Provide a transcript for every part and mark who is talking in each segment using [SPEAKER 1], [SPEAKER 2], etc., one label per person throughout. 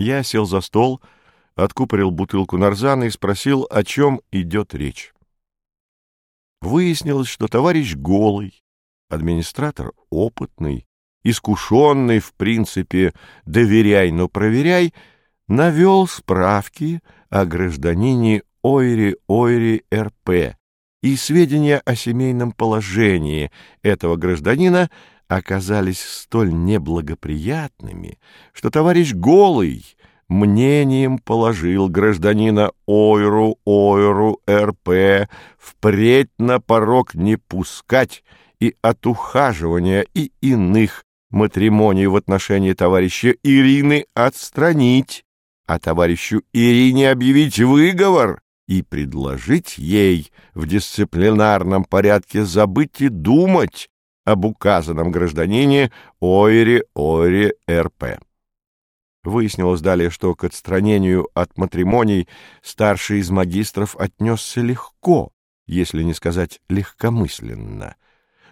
[SPEAKER 1] Я сел за стол, откупорил бутылку нарзана и спросил, о чем идет речь. Выяснилось, что товарищ голый, администратор опытный, искушенный в принципе «доверяй, но проверяй», навел справки о гражданине Ойри Ойри РП, и сведения о семейном положении этого гражданина оказались столь неблагоприятными, что товарищ Голый мнением положил гражданина Ойру Ойру РП впредь на порог не пускать и от ухаживания и иных матримоний в отношении товарища Ирины отстранить, а товарищу Ирине объявить выговор и предложить ей в дисциплинарном порядке забыть и думать об указанном гражданине Ойре Ойре РП. Выяснилось далее, что к отстранению от матримоний старший из магистров отнесся легко, если не сказать легкомысленно,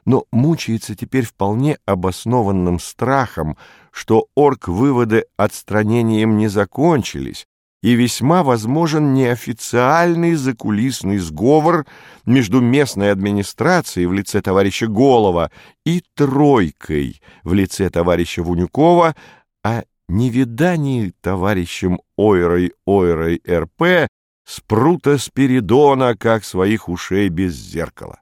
[SPEAKER 1] но мучается теперь вполне обоснованным страхом, что орг-выводы отстранением не закончились, и весьма возможен неофициальный закулисный сговор между местной администрацией в лице товарища Голова и тройкой в лице товарища Вунюкова о невидании товарищем Ойрой-Ойрой РП спрута Спиридона, как своих ушей без зеркала.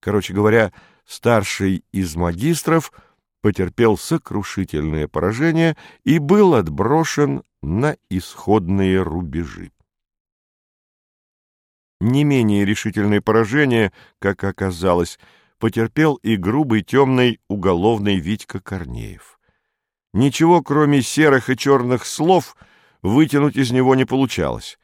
[SPEAKER 1] Короче говоря, старший из магистров потерпел сокрушительное поражение и был отброшен на исходные рубежи. Не менее решительное поражение, как оказалось, потерпел и грубый темный уголовный Витька Корнеев. Ничего, кроме серых и черных слов, вытянуть из него не получалось.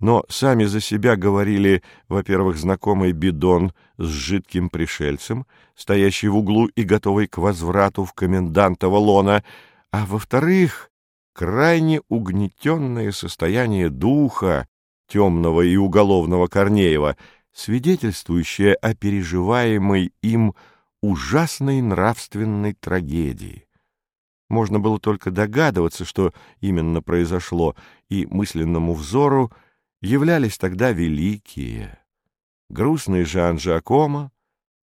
[SPEAKER 1] Но сами за себя говорили, во-первых, знакомый бидон с жидким пришельцем, стоящий в углу и готовый к возврату в комендантово лона, а во-вторых, крайне угнетенное состояние духа темного и уголовного Корнеева, свидетельствующее о переживаемой им ужасной нравственной трагедии. Можно было только догадываться, что именно произошло, и мысленному взору являлись тогда великие. Грустный Жан Жакома,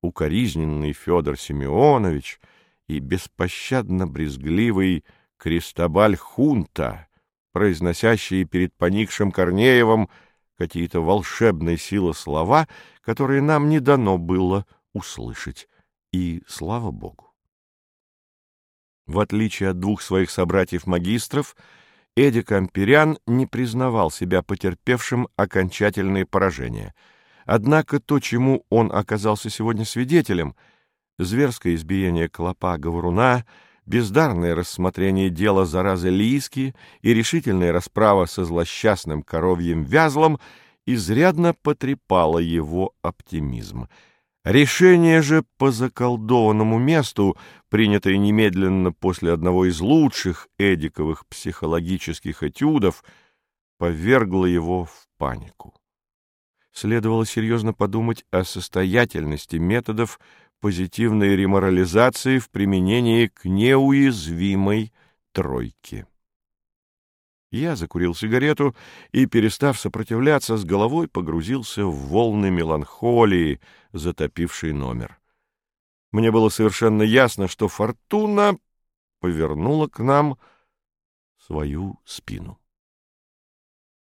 [SPEAKER 1] укоризненный Федор Семенович и беспощадно брезгливый Кристобаль Хунта, произносящие перед поникшим Корнеевым какие-то волшебные силы слова, которые нам не дано было услышать. И слава Богу! В отличие от двух своих собратьев-магистров, Эдик Амперян не признавал себя потерпевшим окончательные поражения. Однако то, чему он оказался сегодня свидетелем, зверское избиение клопа Говоруна — бездарное рассмотрение дела заразы Лиски и решительная расправа со злосчастным коровьим вязлом изрядно потрепало его оптимизм. Решение же по заколдованному месту, принятое немедленно после одного из лучших эдиковых психологических этюдов, повергло его в панику. Следовало серьезно подумать о состоятельности методов позитивной реморализации в применении к неуязвимой тройке. Я закурил сигарету и, перестав сопротивляться, с головой погрузился в волны меланхолии, затопившей номер. Мне было совершенно ясно, что фортуна повернула к нам свою спину.